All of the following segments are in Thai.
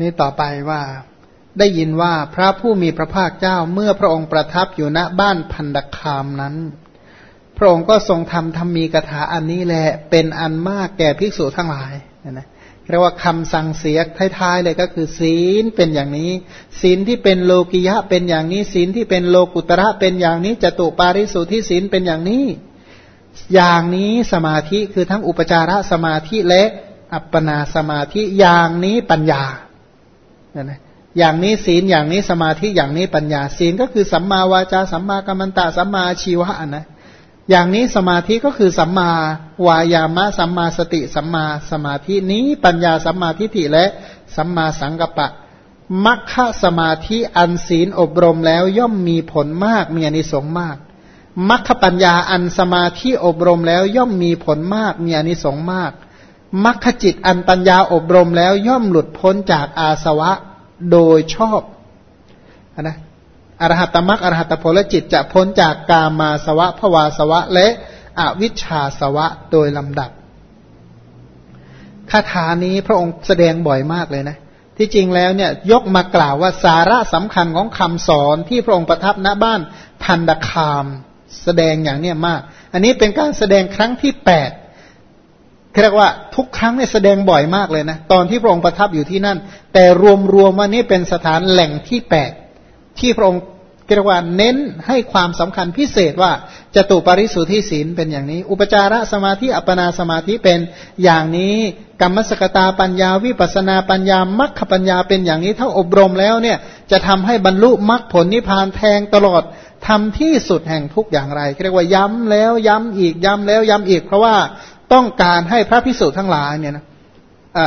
นี่ต่อไปว่า ได้ยินว่าพระผู้มีพระภาคเจ้าเมื่อพระองค์ประทับอยู่ณบ้านพันดคามนั้น พระองค์ก็ทรงทำธรรมีกถาอันนี้แหละเป็นอันมากแก่ภิกษุทั้งหลายนะเรียกว่าคำสั่งเสียท้ายๆเลยก็คือ ศีลเป็นอย่างนี้ ศีลที่เป็นโลกิยะเป็นอย่างนี้ ศีลที่เป็นโลกุตระเป็นอย่างนี้จตุปาริสุทธิศีลเป็นอย่างนี้ อย่างนี้สมาธิคือทั้งอุปจารสมาธิและอัปปนาสมาธิอย่างนี้ปัญญา นี่ยนะอย่างนี้ศีลอย่างนี้สมาธิอย่างนี้ปัญญาศีลก็คือสัมมาวาจาสัมมากัมมันตะสัมมาชีวะนะอย่างนี้สมาธิก็คือสัมมาวายามะสัมมาสติสัมมาสมาธินี้ปัญญาสัมมาทิฏฐิและสัมมาสังกัปปะมัคคะสมาธิอันศีลอบรมแล้วย่อมมีผลมากมีอนิสงส์มากมัคคปัญญาอันสมาธิอบรมแล้วย่อมมีผลมากมีอนิสงส์มากมั คคจิตอันปัญญาอบรมแล้วย่อมหลุดพ้นจากอาสวะโดยชอบนะอรหัตมรรคอรหัตผลจิตจะพ้นจากกามาสวะภวาสวะ และอวิชชาสวะโดยลำดับคาถานี้พระองค์แสดงบ่อยมากเลยนะ ที่จริงแล้วเนี่ยยกมากล่าวว่าสาระสำคัญของคำสอนที่พระองค์ประทับณบ้านพันดคาม แสดงอย่างเนี้ยมาก อันนี้เป็นการแสดงครั้งที่แปด เรียกว่าทุกครั้งเนี่ยแสดงบ่อยมากเลยนะ ตอนที่พระองค์ประทับอยู่ที่นั่น แต่รวมๆว่านี้เป็นสถานแหล่งที่แปดที่พระองค์เรียกว่าเน้นให้ความสำคัญพิเศษว่าจตุปริสุทธิศีลเป็นอย่างนี้ อุปจารสมาธิอัปนาสมาธิเป็นอย่างนี้กรรมสกตาปัญญาวิปัสนาปัญญามัคคปัญญาเป็นอย่างนี้ถ้าอบรมแล้วเนี่ยจะทำให้บรรลุมรรคผลนิพพานแทงตลอดทำที่สุดแห่งทุกอย่างไรเรียกว่าย้ำแล้วย้ำอีกย้ำแล้วย้ำอีก เพราะว่า ต้องการให้พระพิสุทั้งหลายเนี่ยนะ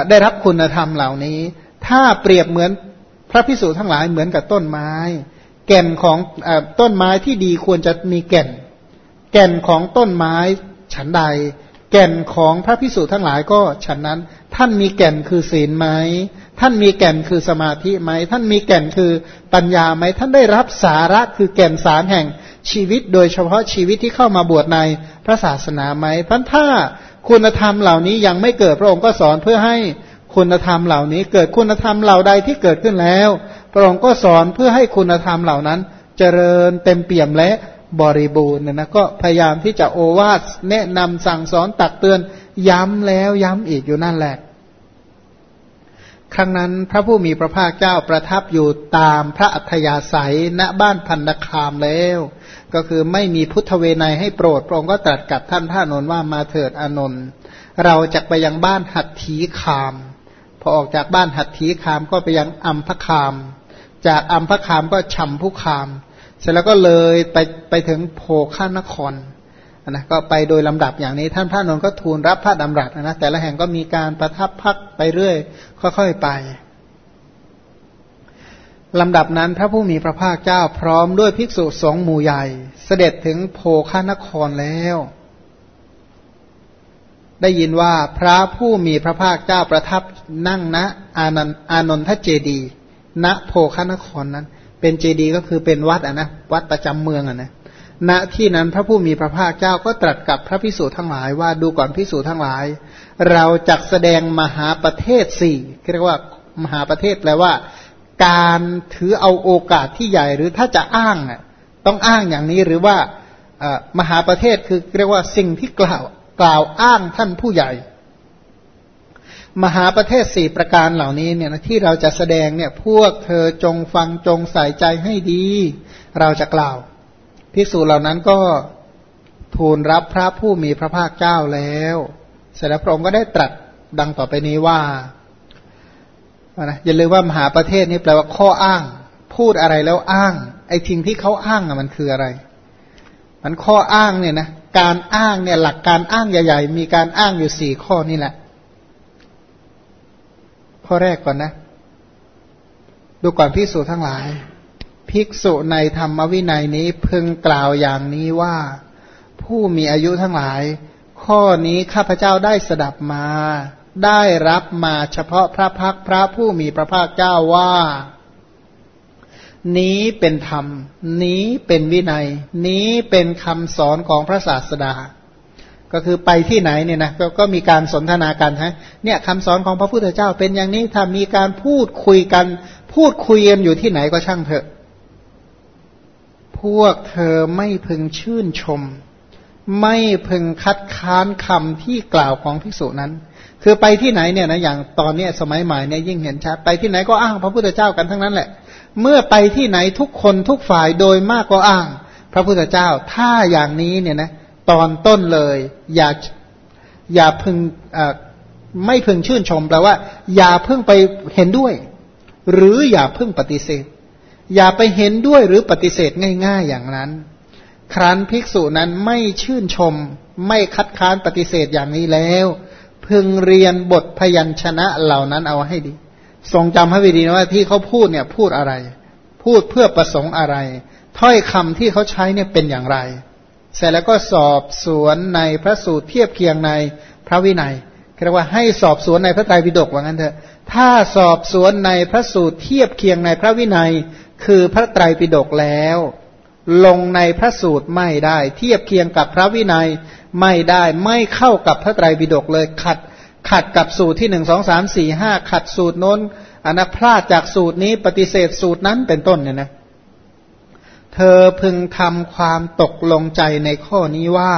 ได้รับคุณธรรมเหล่านี้ ถ้าเปรียบเหมือนพระพิสุทั้งหลายเหมือนกับต้นไม้ แก่นของอต้นไม้ที่ดีควรจะมีแก่น แก่นของต้นไม้ฉันใด แก่นของพระพิสุทั้งหลายก็ฉันนั้น ท่านมีแก่นคือศีลไหมท่านมีแก่นคือสมาธิไหมท่านมีแก่นคือปัญญาไหมท่านได้รับสาระคือแก่นสารแห่ง ชีวิตโดยเฉพาะชีวิตที่เข้ามาบวชในพระศาสนาไหมพันถ้าคุณธรรมเหล่านี้ยังไม่เกิดพระองค์ก็สอนเพื่อให้คุณธรรมเหล่านี้ เกิดคุณธรรมเหล่าใดที่เกิดขึ้นแล้ว พระองค์ก็สอนเพื่อให้คุณธรรมเหล่านั้น เจริญเต็มเปี่ยมและบริบูรณ์เนี่ยนะก็พยายามที่จะโอวาสแนะนำสั่งสอนตักเตือนย้ำแล้วย้ำอีกอยู่นั่นแหละ ครั้งนั้นพระผู้มีพระภาคเจ้าประทับอยู่ตามพระอัธยาศัยณบ้านพันดคามแล้ว ก็คือไม่มีพุทธเวไนให้โปรดพระองค์ก็ตรัสกับท่านพระนนท์ว่ามาเถิดอนนท์เราจะไปยังบ้านหัตถีคาม พอออกจากบ้านหัตถีคามก็ไปยังอัมพคาม จากอัมพคามก็ชัมพุคาม เสร็จแล้วก็เลยไปไปถึงโพขานคร นะก็ไปโดยลำดับอย่างนี้ท่านพระนนท์ก็ทูลรับพระดำรัสนะแต่ละแห่งก็มีการประทับพักไปเรื่อย ค่อยๆไปลำดับนั้นพระผู้มีพระภาคเจ้าพร้อมด้วยภิกษุสองหมู่ใหญ่ เสด็จถึงโพคานครแล้ว ได้ยินว่าพระผู้มีพระภาคเจ้าประทับนั่งณอานันอานนทเจดี ณโพคานครนั้น เป็นเจดีก็คือเป็นวัดอะนะวัดประจำเมืองอะนะ ณที่นั้นพระผู้มีพระภาคเจ้าก็ตรัสกับพระพิสุทั้งหลายว่าดูก่อนพิสุทั้งหลาย เราจักแสดงมหาประเทศสี่เรียกว่ามหาประเทศแปลว่า การถือเอาโอกาสที่ใหญ่หรือถ้าจะอ้างต้องอ้างอย่างนี้หรือว่ามหาประเทศคือเรียกว่าสิ่งที่กล่าวกล่าวอ้างท่านผู้ใหญ่ มหาประเทศสี่ประการเหล่านี้เนี่ยที่เราจะแสดงเนี่ยพวกเธอจงฟังจงใส่ใจให้ดี เราจะกล่าว ภิกษุเหล่านั้นก็ทูลรับพระผู้มีพระภาคเจ้าแล้ว เสร็จแล้วพระองค์ก็ได้ตรัสดังต่อไปนี้ว่านะอย่าลืมว่ามหาประเทศนี่แปลว่าข้ออ้าง พูดอะไรแล้วอ้าง ไอ้ทิ้งที่เขาอ้างอะมันคืออะไร มันข้ออ้างเนี่ยนะการอ้างเนี่ยหลักการอ้างใหญ่ ๆ มีการอ้างอยู่สี่ข้อนี่แหละ ข้อแรกก่อนนะ ดูก่อนพิสูจทั้งหลาย ภิกษุในธรรมวินัยนี้พึงกล่าวอย่างนี้ว่า ผู้มีอายุทั้งหลาย ข้อนี้ข้าพเจ้าได้สดับมา ได้รับมาเฉพาะพระพักพระผู้มีพระภาคเจ้าว่า นี้เป็นธรรม นี้เป็นวินัย นี้เป็นคำสอนของพระศาสดา ก็คือไปที่ไหนเนี่ยนะกก็มีการสนทนากันฮะเนี่ยคำสอนของพระพุทธเจ้าเป็นอย่างนี้ถ้ามีการพูดคุยกัน พูดคุยกันอยู่ที่ไหนก็ช่างเถอะ วกเธอไม่พึงชื่นชม ไม่พึงคัดค้านคำที่กล่าวของภิกษุนั้น คือไปที่ไหนเนี่ยนะอย่างตอนเนี้สมัยใหม่เนี่ยยิ่งเห็นชัดไปที่ไหนก็อ้างพระพุทธเจ้ากันทั้งนั้นแหละ เมื่อไปที่ไหนทุกคนทุกฝ่ายโดยมากก็อ้าง พระพุทธเจ้าถ้าอย่างนี้เนี่ยนะตอนต้นเลย อย่าอย่าพึงไม่พึงชื่นชมแปลว่า อย่าเพิ่งไปเห็นด้วย หรืออย่าเพิ่งปฏิเสธ อย่าไปเห็นด้วยหรือปฏิเสธง่าย ๆอย่างนั้น ครั้นภิกษุนั้นไม่ชื่นชม ไม่คัดค้านปฏิเสธอย่างนี้แล้ว พึงเรียนบทพยัญชนะเหล่านั้นเอาให้ดี ทรงจำให้ดีนะว่าที่เขาพูดเนี่ยพูดอะไร พูดเพื่อประสงค์อะไร ถ้อยคำที่เขาใช้เนี่ยเป็นอย่างไร เสร็จแล้วก็สอบสวนในพระสูตรเทียบเคียงในพระวินัยเรียกว่าให้สอบสวนในพระไตรปิฎกว่างั้นเถอะ ถ้าสอบสวนในพระสูตรเทียบเคียงในพระวินัย คือพระไตรปิฎกแล้ว ลงในพระสูตรไม่ได้ เทียบเคียงกับพระวินัยไม่ได้ไม่เข้ากับพระไตรปิฎกเลยขัด ขัดกับสูตรที่หนึ่งสองสามสี่ห้าขัดสูตรน้นอันนพลาดจากสูตรนี้ปฏิเสธสูตรนั้นเป็นต้นเนี่ยนะเธอพึงทำความตกลงใจในข้อนี้ว่า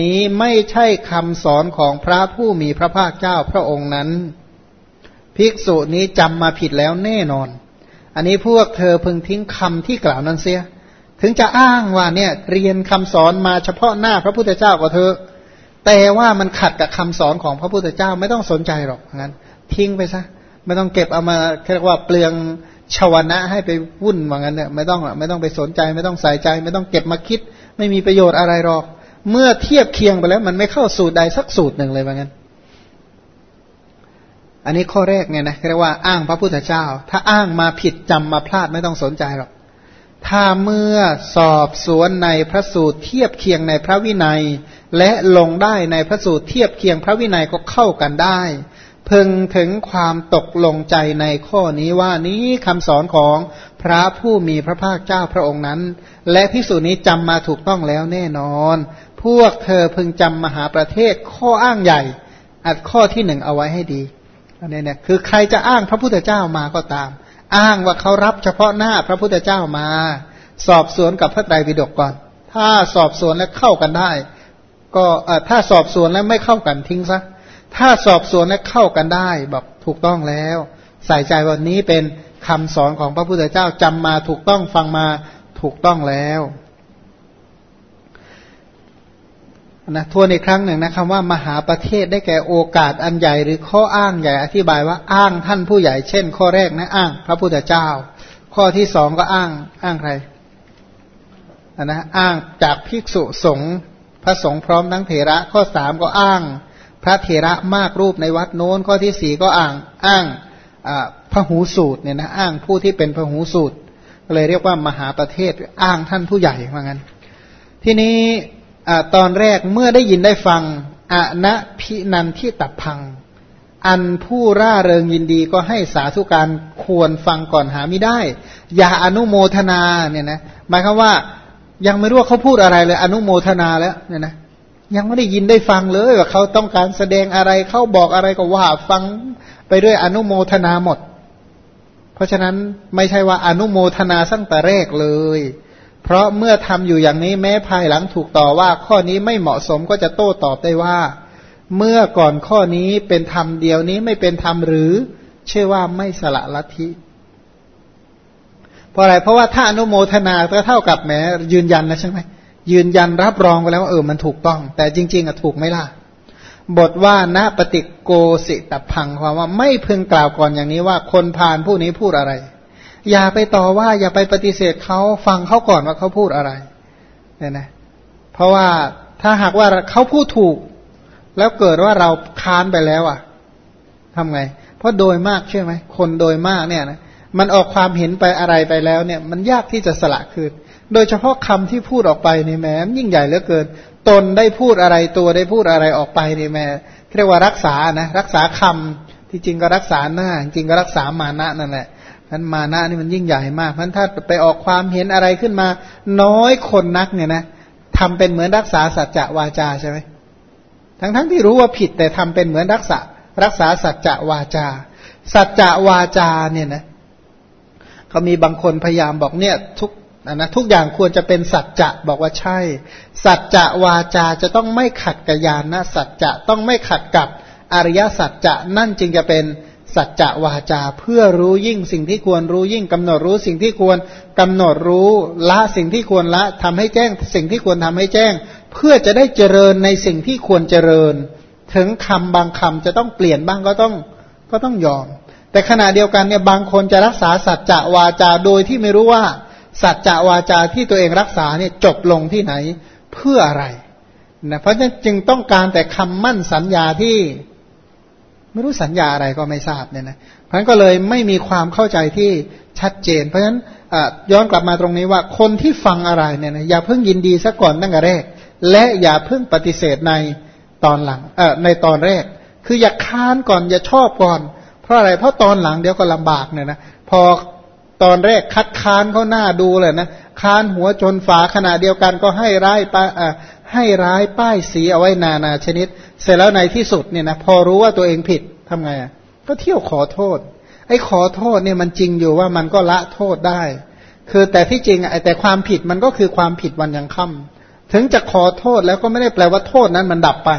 นี้ไม่ใช่คำสอนของพระผู้มีพระภาคเจ้าพระองค์นั้น ภิกษุนี้จำมาผิดแล้วแน่นอน อันนี้พวกเธอพึงทิ้งคำที่กล่าวนั้นเสีย ถึงจะอ้างว่าเนี่ยเรียนคำสอนมาเฉพาะหน้าพระพุทธเจ้าก็เธอ แต่ว่ามันขัดกับคำสอนของพระพุทธเจ้าไม่ต้องสนใจหรอกงั้น ทิ้งไปซะไม่ต้องเก็บเอามาเรียกว่าเปลืองชาวนะให้ไปวุ่นว่างั้นเนี่ยไม่ต้องไม่ต้องไปสนใจ ไม่ต้องใส่ใจ ไม่ต้องเก็บมาคิด ไม่มีประโยชน์อะไรหรอก เมื่อเทียบเคียงไปแล้ว มันไม่เข้าสูตรใดสักสูตรหนึ่งเลยว่างั้น อันนี้ข้อแรกเนี่ยนะเรียกว่าอ้างพระพุทธเจ้า ถ้าอ้างมาผิดจำมาพลาดไม่ต้องสนใจหรอกถ้าเมื่อสอบสวนในพระสูตรเทียบเคียงในพระวินัย และลงได้ในพระสูตรเทียบเคียงพระวินัยก็เข้ากันได้ พึงถึงความตกลงใจในข้อนี้ว่านี้คำสอนของพระผู้มีพระภาคเจ้าพระองค์นั้น และพิสูจนี้จำมาถูกต้องแล้วแน่นอน พวกเธอพึงจำมหาประเทศข้ออ้างใหญ่ อัดข้อที่หนึ่งเอาไว้ให้ดี อันนี้เนี่ยคือใครจะอ้างพระพุทธเจ้ามาก็ตาม อ้างว่าเขารับเฉพาะหน้าพระพุทธเจ้ามา สอบสวนกับพระไตรปิฎกก่อน ถ้าสอบสวนแล้วเข้ากันได้ ก็ถ้าสอบสวนแล้วไม่เข้ากันทิ้งซะถ้าสอบสวนและเข้ากันได้บอกถูกต้องแล้ว ใส่ใจวันนี้เป็นคำสอนของพระพุทธเจ้าจำมาถูกต้องฟังมาถูกต้องแล้ว นะทวนอีกครั้งหนึ่งนะคำว่ามหาประเทศได้แก่โอกาสอันใหญ่หรือข้ออ้างใหญ่อธิบายว่าอ้างท่านผู้ใหญ่เช่น ข้อแรกนะอ้าง พระพุทธเจ้า ข้อที่สองก็อ้าง อ้างใครนะอ้างจากภิกษุสงฆ์พระสงฆ์พร้อมทั้งเถระข้อสามก็อ้าง พระเถระมากรูปในวัดโน้นข้อที่สี่ก็อ้างอ้างพระหูสูตรเนี่ยนะอ้างผู้ที่เป็นพระหูสูตรเลยเรียกว่ามหาประเทศอ้างท่านผู้ใหญ่ว่างั้น ทีนี้ ตอนแรกเมื่อได้ยินได้ฟังอนะพินันที่ตับพัง อันผู้ร่าเริงยินดีก็ให้สาธุการควรฟังก่อนหาไม่ได้ อย่าอนุโมทนาเนี่ยนะหมายความว่ายังไม่รู้ว่าเขาพูดอะไรเลย อนุโมทนาแล้วเนี่ยนะยังไม่ได้ยินได้ฟังเลยว่าเขาต้องการแสดงอะไรเขาบอกอะไรก็ว่าฟังไปด้วยอนุโมทนาหมด เพราะฉะนั้นไม่ใช่ว่าอนุโมทนาตั้งแต่แรกเลย เพราะเมื่อทำอยู่อย่างนี้แม้ภายหลังถูกต่อว่าข้อนี้ไม่เหมาะสมก็จะโต้ตอบได้ว่า เมื่อก่อนข้อนี้เป็นธรรมเดียวนี้ไม่เป็นธรรมหรือ เชื่อว่าไม่สละลัทธิเพราะอะไรเพราะว่าถ้าอนุโมทนาก็เท่ากับแหมยืนยันนะใช่ไหมยืนยันรับรองไปแล้วว่าเออมันถูกต้อง แต่จริง ๆอะถูกไหมล่ะบทว่าณปฏิโกสิตพังความว่าไม่พึงกล่าวก่อนอย่างนี้ว่าคนพานผู้นี้พูดอะไร อย่าไปต่อว่า อย่าไปปฏิเสธเขาฟังเขาก่อนว่าเขาพูดอะไรเนี่ยนะเพราะว่าถ้าหากว่าเขาพูดถูก แล้วเกิดว่าเราค้านไปแล้วอะทำไง เพราะโดยมากใช่ไหมคนโดยมากเนี่ยนะมันออกความเห็นไปอะไรไปแล้วเนี่ย มันยากที่จะสละคืนโดยเฉพาะคำที่พูดออกไปนี่แม้ยิ่งใหญ่เหลือเกิน ตนได้พูดอะไรตัวได้พูดอะไรออกไปนี่แม้เรียกว่ารักษานะรักษาคำที่จริงก็รักษาหน้า จริงก็รักษามานะนั่นแหละั้นมานะนี่มันยิ่งใหญ่มากเพราะถ้าไปออกความเห็นอะไรขึ้นมา น้อยคนนักเนี่ยนะทำเป็นเหมือนรักษาสัจจะวาจาใช่ไหมทั้งทั้งที่รู้ว่าผิดแต่ทำเป็นเหมือนรักษารักษาสัจจะวาจา สัจจะวาจาเนี่ยนะเขามีบางคนพยายามบอกเนี่ยทุกนะทุกอย่างควรจะเป็นสัจจะบอกว่าใช่ สัจจะวาจาจะต้องไม่ขัดกับญาณสัจจะต้องไม่ขัดกับอริยสัจจะนั่นจึงจะเป็น สัจจะวาจาเพื่อรู้ยิ่งสิ่งที่ควรรู้ยิ่งกำหนดรู้สิ่งที่ควรกำหนดรู้ละสิ่งที่ควรละทำให้แจ้ง สิ่งที่ควรทำให้แจ้ง เพื่อจะได้เจริญในสิ่งที่ควรเจริญ ถึงคำบางคำจะต้องเปลี่ยนบ้างก็ต้องก็ต้องยอม แต่ขณะเดียวกันเนี่ยบางคนจะรักษาสัจจะวาจาโดยที่ไม่รู้ว่าสัจจะวาจาที่ตัวเองรักษาเนี่ยจบลงที่ไหนเพื่ออะไรนะเพราะฉะนั้นจึงต้องการแต่คำมั่นสัญญาที่ ไม่รู้สัญญาอะไรก็ไม่ทราบเนี่ยนะเพราะฉะนั้นก็เลยไม่มีความเข้าใจที่ชัดเจน เพราะฉะนั้นย้อนกลับมาตรงนี้ว่าคนที่ฟังอะไรเนี่ยนะอย่าเพิ่งยินดีซะก่อนตั้งแต่แรก และอย่าเพิ่งปฏิเสธในตอนหลังเออในตอนแรก คืออย่าค้านก่อนอย่าชอบก่อน เพราะอะไรเพราะตอนหลังเดี๋ยวก็ลำบากเนี่ยนะพอตอนแรกคัดค้านเขาหน้าดูเลยนะ ค้านหัวจนฝาขณะเดียวกันก็ให้ร้ายป้าให้ร้ายป้ายสีเอาไว้นานาชนิด เสร็จแล้วในที่สุดเนี่ยนะพอรู้ว่าตัวเองผิดทำไงอะก็เที่ยวขอโทษ ไอ้ขอโทษเนี่ยมันจริงอยู่ว่ามันก็ละโทษได้ คือแต่ที่จริงไอ้แต่ความผิดมันก็คือความผิดวันยังค่ำถึงจะขอโทษแล้วก็ไม่ได้แปลว่าโทษนั้นมันดับไป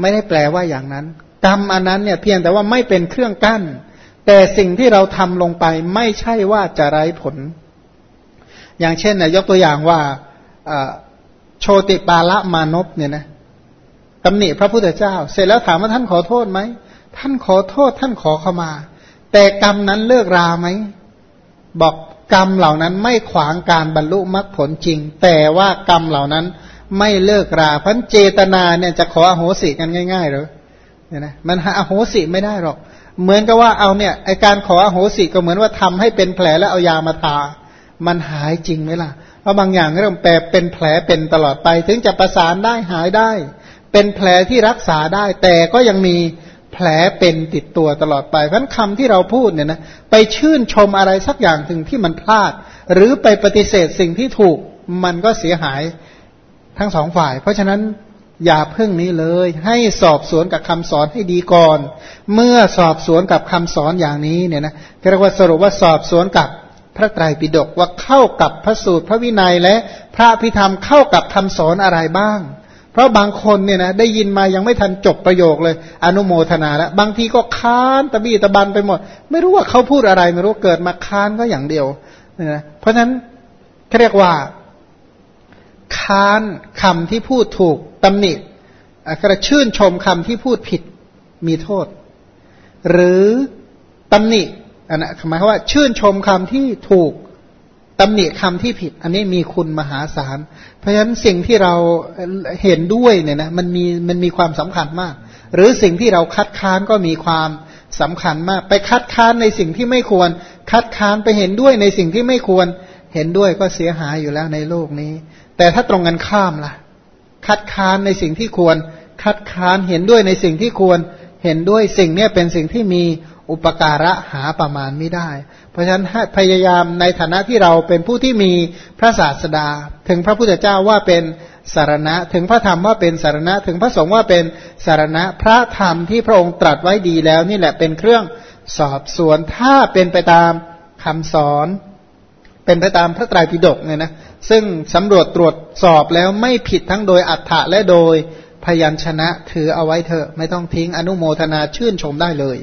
ไม่ได้แปลว่าอย่างนั้น กรรมอันนั้นเนี่ยเพียงแต่ว่าไม่เป็นเครื่องกั้น แต่สิ่งที่เราทำลงไปไม่ใช่ว่าจะไร้ผล อย่างเช่นนะยกตัวอย่างว่าโชติปาละมานพเนี่ยนะตำหนิพระพุทธเจ้า เสร็จแล้วถามว่าท่านขอโทษไหมท่านขอโทษท่านขอเข้ามา แต่กรรมนั้นเลิกราไหมบอกกรรมเหล่านั้นไม่ขวางการบรรลุมรรคผลจริง แต่ว่ากรรมเหล่านั้นไม่เลิกราพันเจตนาเนี่ยจะขออโหสิกันง่ายๆหรือเนี่ยนะมันหาอโหสิไม่ได้หรอก เหมือนกับว่าเอาเนี่ยไอการขออโหสิก็เหมือนว่าทำให้เป็นแผลแล้วเอายามาทา มันหายจริงไหมล่ะ เพราะบางอย่างเริ่มแปลเป็นแผลเป็นตลอดไป ถึงจะประสานได้หายได้ เป็นแผลที่รักษาได้ แต่ก็ยังมีแผลเป็นติดตัวตลอดไปเพราะคำที่เราพูดเนี่ยนะไปชื่นชมอะไรสักอย่างถึงที่มันพลาด หรือไปปฏิเสธสิ่งที่ถูกมันก็เสียหายทั้งสองฝ่าย เพราะฉะนั้นอย่าเพิ่งนี้เลย ให้สอบสวนกับคำสอนให้ดีก่อน เมื่อสอบสวนกับคำสอนอย่างนี้เนี่ยนะเรียกว่าสรุปว่าสอบสวนกับ พระไตรปิฎกว่าเข้ากับพระสูตรพระวินัยและพระพิธรรมเข้ากับคำสอนอะไรบ้าง เพราะบางคนเนี่ยนะได้ยินมายังไม่ทันจบประโยคเลย อนุโมทนาแล้ว บางทีก็ค้านตะบี้ตะบันไปหมด ไม่รู้ว่าเขาพูดอะไรไม่รู้เกิดมาค้านก็อย่างเดียวนะเพราะฉะนั้นเขาเรียกว่า ค้านคำที่พูดถูกตำหนิกระชื่นชมคำที่พูดผิดมีโทษ หรือตำหนิ อันนะหมายความว่า ชื่นชมคำที่ถูกตำหนิคำที่ผิด อันนี้มีคุณมหาศาล เพราะฉะนั้นสิ่งที่เราเห็นด้วยเนี่ยนะมันมีมันมีความสำคัญมาก หรือสิ่งที่เราคัดค้านก็มีความสำคัญมาก ไปคัดค้านในสิ่งที่ไม่ควร คัดค้านไปเห็นด้วยในสิ่งที่ไม่ควรเห็นด้วยก็เสียหายอยู่แล้วในโลกนี้ แต่ถ้าตรงกันข้ามล่ะ คัดค้านในสิ่งที่ควร คัดค้านเห็นด้วยในสิ่งที่ควร เห็นด้วยสิ่งเนี้ยเป็นสิ่งที่มี อุปการะหาประมาณไม่ได้ เพราะฉะนั้นพยายามในฐานะที่เราเป็นผู้ที่มีพระศาสดา ถึงพระพุทธเจ้าว่าเป็นสารณะ ถึงพระธรรมว่าเป็นสารณะ ถึงพระสงฆ์ว่าเป็นสารณะ พระธรรมที่พระองค์ตรัสไว้ดีแล้วนี่แหละเป็นเครื่องสอบสวนถ้าเป็นไปตามคำสอน เป็นไปตามพระไตรปิฎกเนี่ยนะซึ่งสำรวจตรวจสอบแล้วไม่ผิดทั้งโดยอัฏฐะและโดยพยัญชนะถือเอาไว้เถอะไม่ต้องทิ้งอนุโมทนาชื่นชมได้เลย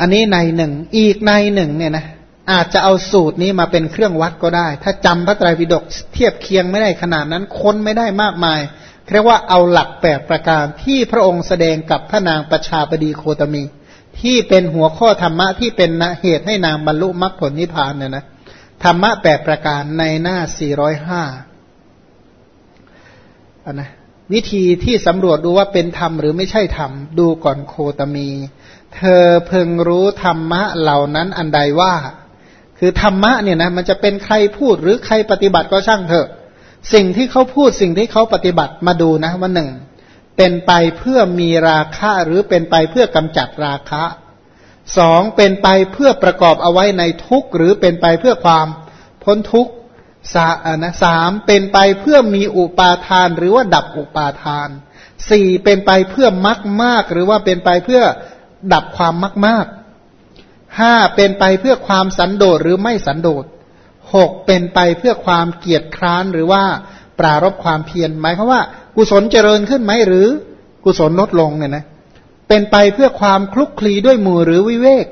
อันนี้ในหนึ่ง อีกในหนึ่งเนี่ยนะอาจจะเอาสูตรนี้มาเป็นเครื่องวัดก็ได้ ถ้าจำพระไตรปิฎกเทียบเคียงไม่ได้ขนาดนั้นค้นไม่ได้มากมายเรียกว่าเอาหลักแปดประการที่พระองค์แสดงกับพระนางประชาบดีโคตมี ที่เป็นหัวข้อธรรมะที่เป็นเหตุให้นางบรรลุมรรคผลนิพพานเนี่ยนะธรรมะแปดประการในหน้าสี่ร้อยห้าอันนะ วิธีที่สำรวจดูว่าเป็นธรรมหรือไม่ใช่ธรรม ดูก่อนโคตมี เธอเพึงรู้ธรรมะเหล่านั้นอันใดว่า คือธรรมะเนี่ยนะมันจะเป็นใครพูดหรือใครปฏิบัติก็ช่างเถอะ สิ่งที่เขาพูดสิ่งที่เขาปฏิบัติมาดูนะว่าหนึ่งเป็นไปเพื่อมีราคะหรือเป็นไปเพื่อกำจัดราคะสองเป็นไปเพื่อประกอบเอาไว้ในทุกข์หรือเป็นไปเพื่อความพ้นทุกข์ สานะสามเป็นไปเพื่อมีอุปาทานหรือว่าดับอุปาทานสี่เป็นไปเพื่อมักมาก หรือว่าเป็นไปเพื่อดับความมักมากห้าเป็นไปเพื่อความสันโดษหรือไม่สันโดษหกเป็นไปเพื่อความเกียจคร้านหรือว่าปรารบความเพียรหมายความว่า กุศลเจริญขึ้นไหมหรือกุศลลดลงเนี่ยนะเป็นไปเพื่อความคลุกคลีด้วยหมู่หรือวิเวก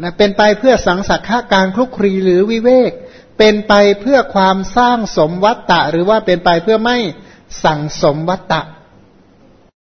นะเป็นไปเพื่อสังสักขาการคลุกคลีหรือวิเวก เป็นไปเพื่อความสร้างสมวัตตะ หรือว่าเป็นไปเพื่อไม่สั่งสมวัตตะ